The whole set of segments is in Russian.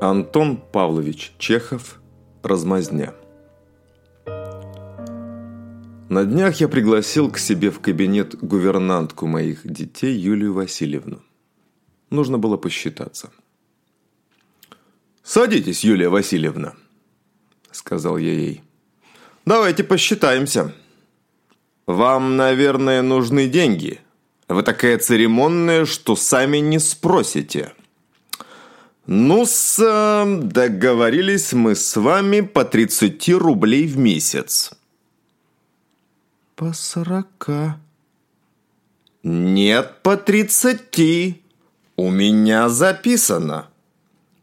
Антон Павлович Чехов «Размазня». На днях я пригласил к себе в кабинет гувернантку моих детей Юлию Васильевну. Нужно было посчитаться. «Садитесь, Юлия Васильевна», – сказал я ей. «Давайте посчитаемся. Вам, наверное, нужны деньги. Вы такая церемонная, что сами не спросите». Ну-с, договорились мы с вами по 30 рублей в месяц. По сорока. Нет, по 30. У меня записано.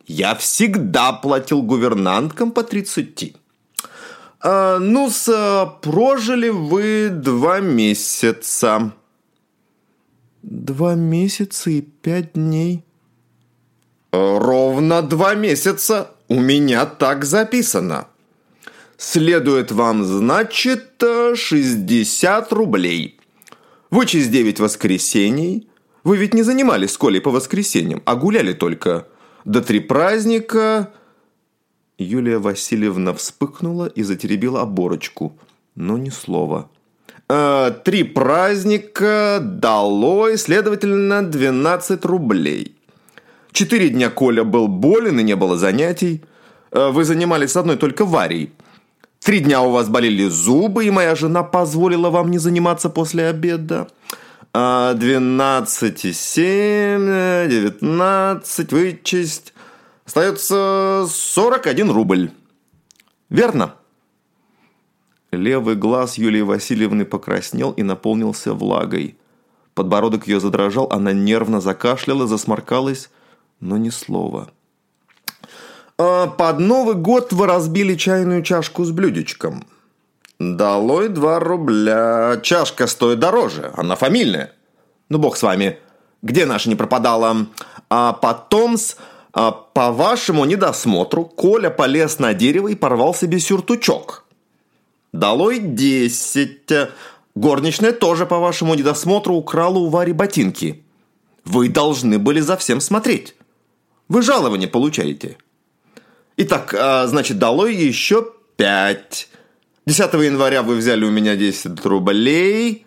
Я всегда платил гувернанткам по 30. А, ну-с, прожили вы два месяца. Два месяца и пять дней. Ровно два месяца. У меня так записано. Следует вам, значит, 60 рублей. Вычесть 9 воскресений. Вы ведь не занимались с Колей по воскресеньям, а гуляли только. До три праздника... Юлия Васильевна вспыхнула и затеребила оборочку, но ни слова. «Э, «Три праздника долой, следовательно, 12 рублей». Четыре дня Коля был болен и не было занятий. Э, вы занимались с одной только Варей. Три дня у вас болели зубы, и моя жена позволила вам не заниматься после обеда. А, двенадцать и семь, девятнадцать, вычесть. Остается сорок один рубль. Верно? Левый глаз Юлии Васильевны покраснел и наполнился влагой. Подбородок ее задрожал, она нервно закашляла, засморкалась, но ни слова. А «Под Новый год вы разбили чайную чашку с блюдечком». «Долой два рубля. Чашка стоит дороже. Она фамильная». «Ну, бог с вами. Где наша не пропадала?» «А потом с...» а, «По вашему недосмотру Коля полез на дерево и порвал себе сюртучок». «Долой десять. Горничная тоже по вашему недосмотру украла у Вари ботинки. Вы должны были за всем смотреть». Вы жалование получаете. Итак, а, значит, долой еще пять. 10 января вы взяли у меня 10 рублей.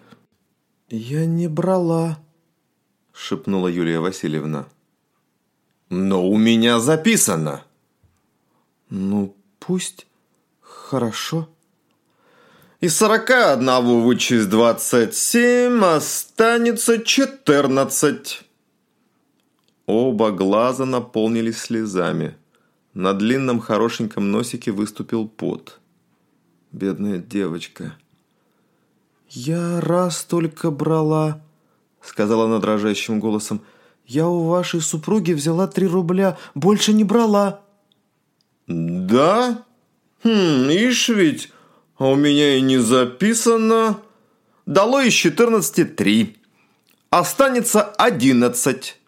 Я не брала, шепнула Юлия Васильевна. Но у меня записано. Ну, пусть. Хорошо. Из сорока одного вычесть двадцать семь, останется четырнадцать. Оба глаза наполнились слезами. На длинном хорошеньком носике выступил пот. Бедная девочка. «Я раз только брала», — сказала она дрожащим голосом. «Я у вашей супруги взяла три рубля, больше не брала». «Да? Хм, ишь ведь, а у меня и не записано. Дало из четырнадцати три. Останется одиннадцать».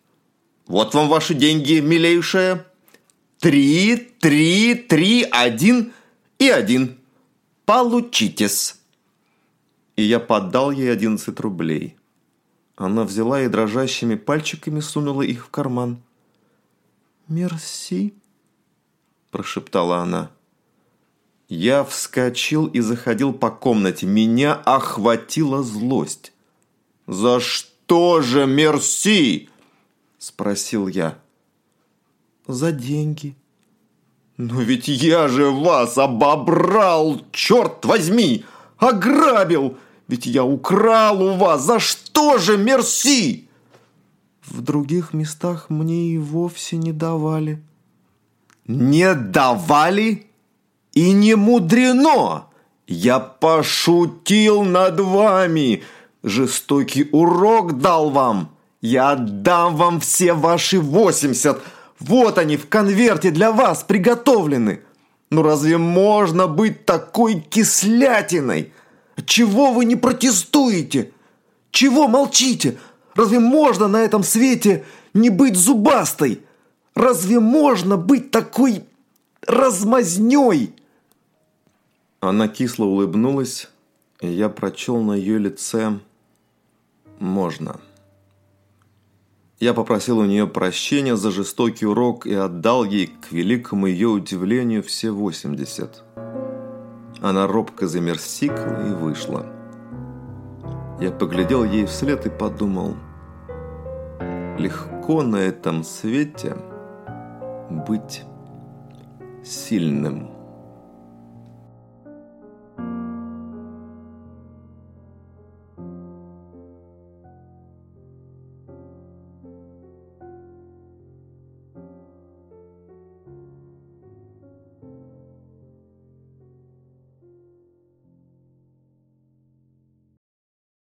Вот вам ваши деньги, милейшая. Три, три, три, один и один. Получитесь. И я поддал ей одиннадцать рублей. Она взяла и дрожащими пальчиками сунула их в карман. «Мерси», – прошептала она. Я вскочил и заходил по комнате. Меня охватила злость. «За что же мерси?» – спросил я. «За деньги». «Но ведь я же вас обобрал, черт возьми! Ограбил! Ведь я украл у вас! За что же мерси?» «В других местах мне и вовсе не давали». «Не давали? И не мудрено! Я пошутил над вами! Жестокий урок дал вам!» Я отдам вам все ваши 80. Вот они в конверте для вас приготовлены. Ну разве можно быть такой кислятиной? Чего вы не протестуете? Чего молчите? Разве можно на этом свете не быть зубастой? Разве можно быть такой размазнёй? Она кисло улыбнулась, и я прочел на ее лице «можно». Я попросил у нее прощения за жестокий урок и отдал ей, к великому ее удивлению, все 80. Она робко замерсикла и вышла. Я поглядел ей вслед и подумал, легко на этом свете быть сильным.